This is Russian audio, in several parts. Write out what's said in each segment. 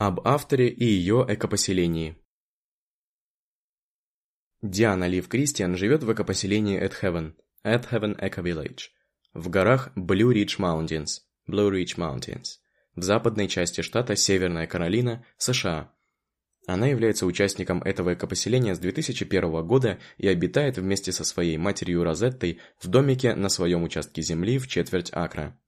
Об авторе и ее экопоселении. Диана Лив Кристиан живет в экопоселении At Heaven Eco Village, в горах Blue Ridge Mountains, Blue Ridge Mountains, в западной части штата Северная Каролина, США. Она является участником этого экопоселения с 2001 года и обитает вместе со своей матерью Розеттой в домике на своем участке земли в четверть акра.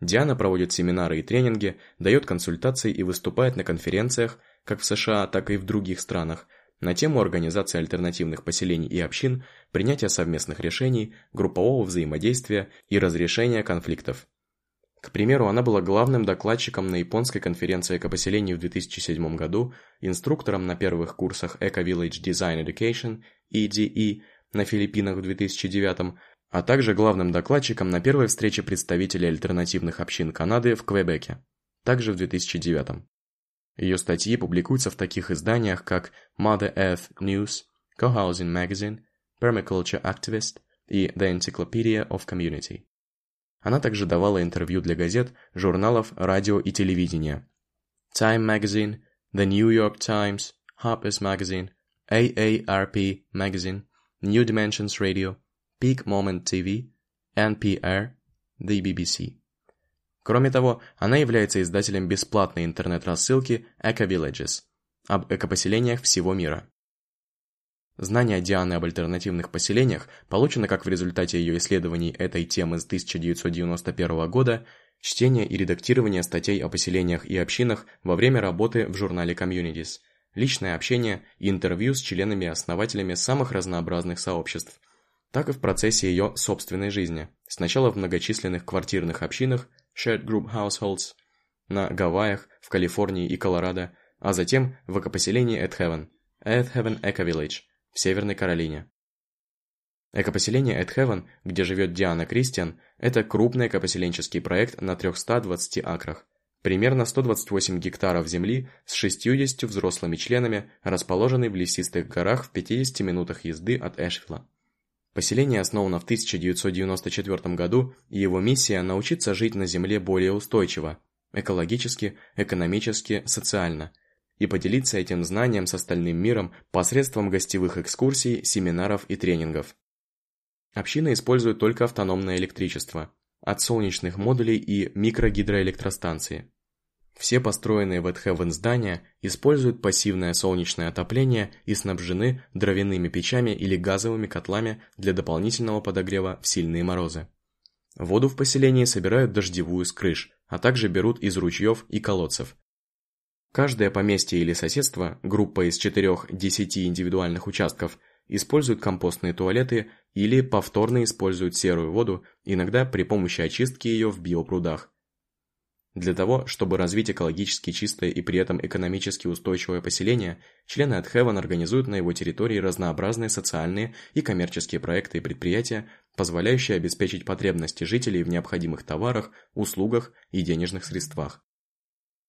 Диана проводит семинары и тренинги, дает консультации и выступает на конференциях, как в США, так и в других странах, на тему организации альтернативных поселений и общин, принятия совместных решений, группового взаимодействия и разрешения конфликтов. К примеру, она была главным докладчиком на японской конференции экопоселений в 2007 году, инструктором на первых курсах Eco Village Design Education, EDE, на Филиппинах в 2009 а также главным докладчиком на первой встрече представителей альтернативных общин Канады в Квебеке, также в 2009. Ее статьи публикуются в таких изданиях, как Mother Earth News, Co-Housing Magazine, Permaculture Activist и The Encyclopedia of Community. Она также давала интервью для газет, журналов, радио и телевидения. Time Magazine, The New York Times, Harper's Magazine, AARP Magazine, New Dimensions Radio – Peak Moment TV, NPR, The BBC. Кроме того, она является издателем бесплатной интернет-рассылки Eco Villages об экопоселениях всего мира. Знания Дианы об альтернативных поселениях получены как в результате ее исследований этой темы с 1991 года, чтения и редактирования статей о поселениях и общинах во время работы в журнале Communities, личное общение и интервью с членами и основателями самых разнообразных сообществ – так и в процессе ее собственной жизни. Сначала в многочисленных квартирных общинах shared group households на Гавайях, в Калифорнии и Колорадо, а затем в экопоселении At Heaven Eco Village в Северной Каролине. Экопоселение Heaven, где живет Диана Кристиан, это крупный экопоселенческий проект на 320 акрах. Примерно 128 гектаров земли с 60 взрослыми членами, расположенный в лесистых горах в 50 минутах езды от Эшвилла. Поселение основано в 1994 году, и его миссия – научиться жить на Земле более устойчиво, экологически, экономически, социально, и поделиться этим знанием с остальным миром посредством гостевых экскурсий, семинаров и тренингов. Община использует только автономное электричество, от солнечных модулей и микрогидроэлектростанции. Все построенные в Эдхевен здания используют пассивное солнечное отопление и снабжены дровяными печами или газовыми котлами для дополнительного подогрева в сильные морозы. Воду в поселении собирают дождевую с крыш, а также берут из ручьев и колодцев. Каждое поместье или соседство, группа из 4-10 индивидуальных участков, используют компостные туалеты или повторно используют серую воду, иногда при помощи очистки ее в биопрудах. Для того, чтобы развить экологически чистое и при этом экономически устойчивое поселение, члены от Heaven организуют на его территории разнообразные социальные и коммерческие проекты и предприятия, позволяющие обеспечить потребности жителей в необходимых товарах, услугах и денежных средствах.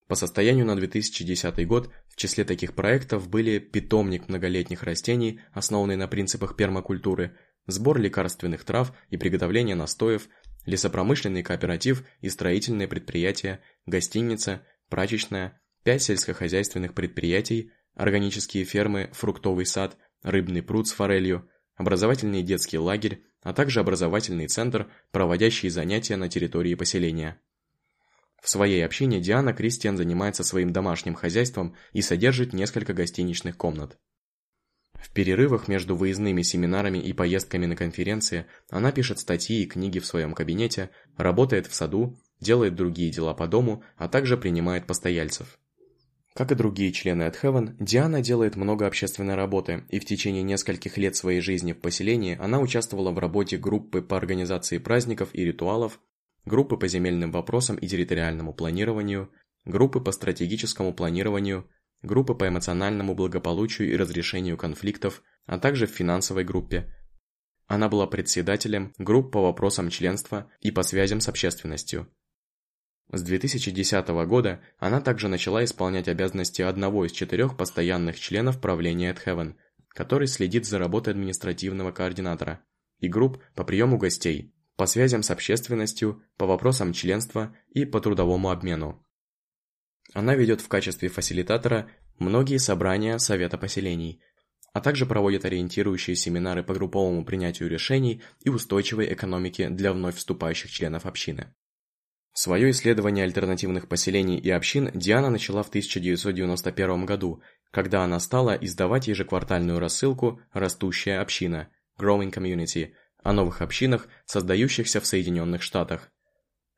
По состоянию на 2010 год в числе таких проектов были питомник многолетних растений, основанный на принципах пермакультуры, сбор лекарственных трав и приготовление настоев – лесопромышленный кооператив и строительные предприятия, гостиница, прачечная, пять сельскохозяйственных предприятий, органические фермы, фруктовый сад, рыбный пруд с форелью, образовательный детский лагерь, а также образовательный центр, проводящий занятия на территории поселения. В своей общине Диана Кристиан занимается своим домашним хозяйством и содержит несколько гостиничных комнат. В перерывах между выездными семинарами и поездками на конференции она пишет статьи и книги в своем кабинете, работает в саду, делает другие дела по дому, а также принимает постояльцев. Как и другие члены от Диана делает много общественной работы, и в течение нескольких лет своей жизни в поселении она участвовала в работе группы по организации праздников и ритуалов, группы по земельным вопросам и территориальному планированию, группы по стратегическому планированию, группы по эмоциональному благополучию и разрешению конфликтов, а также в финансовой группе. Она была председателем групп по вопросам членства и по связям с общественностью. С 2010 года она также начала исполнять обязанности одного из четырех постоянных членов правления Heaven, который следит за работой административного координатора, и групп по приему гостей, по связям с общественностью, по вопросам членства и по трудовому обмену. Она ведет в качестве фасилитатора многие собрания Совета поселений, а также проводит ориентирующие семинары по групповому принятию решений и устойчивой экономике для вновь вступающих членов общины. Свое исследование альтернативных поселений и общин Диана начала в 1991 году, когда она стала издавать ежеквартальную рассылку «Растущая община» Growing Community о новых общинах, создающихся в Соединенных Штатах.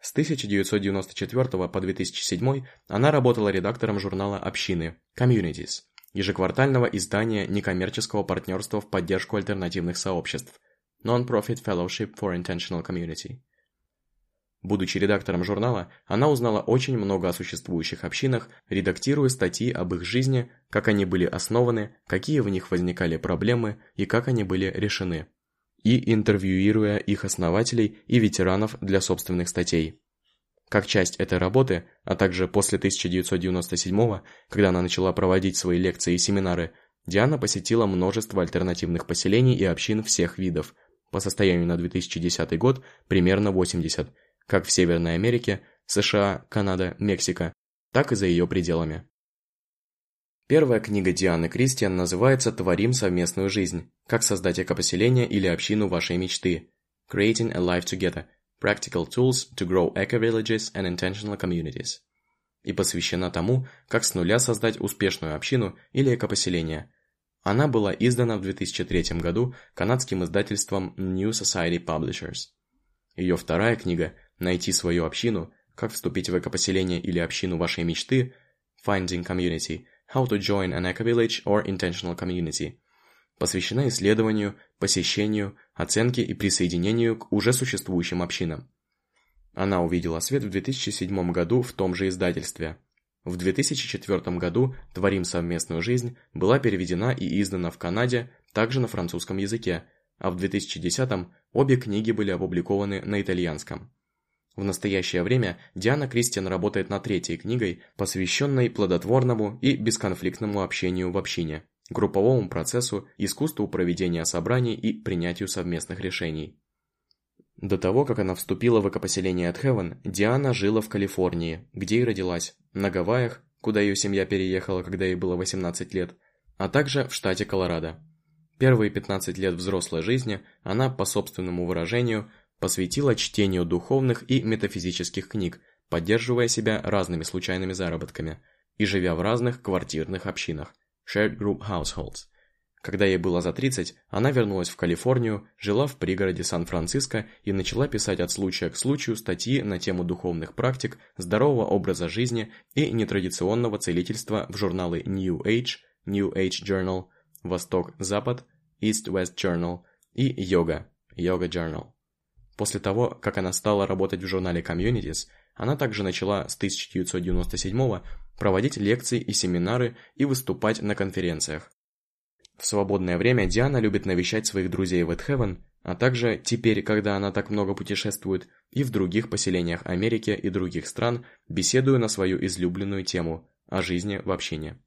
С 1994 по 2007 она работала редактором журнала «Общины» Communities, ежеквартального издания некоммерческого партнерства в поддержку альтернативных сообществ Non-Profit Fellowship for Intentional Community. Будучи редактором журнала, она узнала очень много о существующих общинах, редактируя статьи об их жизни, как они были основаны, какие в них возникали проблемы и как они были решены, и интервьюируя их основателей и ветеранов для собственных статей. Как часть этой работы, а также после 1997 когда она начала проводить свои лекции и семинары, Диана посетила множество альтернативных поселений и общин всех видов, по состоянию на 2010 год примерно 80, как в Северной Америке, США, Канада, Мексика, так и за ее пределами. Первая книга Дианы Кристиан называется «Творим совместную жизнь. Как создать экопоселение или общину вашей мечты» Creating a Life Together – Practical Tools to Grow Eco-Villages and Intentional Communities и посвящена тому, как с нуля создать успешную общину или экопоселение. Она была издана в 2003 году канадским издательством New Society Publishers. Ее вторая книга найти свою общину, как вступить в экопоселение или общину вашей мечты, Finding Community, How to Join an Eco-Village or Intentional Community, посвящена исследованию, посещению, оценке и присоединению к уже существующим общинам. Она увидела свет в 2007 году в том же издательстве. В 2004 году «Творим совместную жизнь» была переведена и издана в Канаде также на французском языке, а в 2010 обе книги были опубликованы на итальянском. В настоящее время Диана Кристиан работает над третьей книгой, посвященной плодотворному и бесконфликтному общению в общине, групповому процессу, искусству проведения собраний и принятию совместных решений. До того, как она вступила в экопоселение от Диана жила в Калифорнии, где и родилась, на Гавайях, куда ее семья переехала, когда ей было 18 лет, а также в штате Колорадо. Первые 15 лет взрослой жизни она, по собственному выражению, посвятила чтению духовных и метафизических книг, поддерживая себя разными случайными заработками и живя в разных квартирных общинах shared group households. Когда ей было за 30, она вернулась в Калифорнию, жила в пригороде Сан-Франциско и начала писать от случая к случаю статьи на тему духовных практик, здорового образа жизни и нетрадиционного целительства в журналы New Age, New Age Journal, Восток-Запад, East-West Journal и Yoga, Yoga Journal. После того, как она стала работать в журнале Communities, она также начала с 1997 проводить лекции и семинары и выступать на конференциях. В свободное время Диана любит навещать своих друзей в Эдхевен, а также теперь, когда она так много путешествует, и в других поселениях Америки и других стран, беседуя на свою излюбленную тему – о жизни в общине.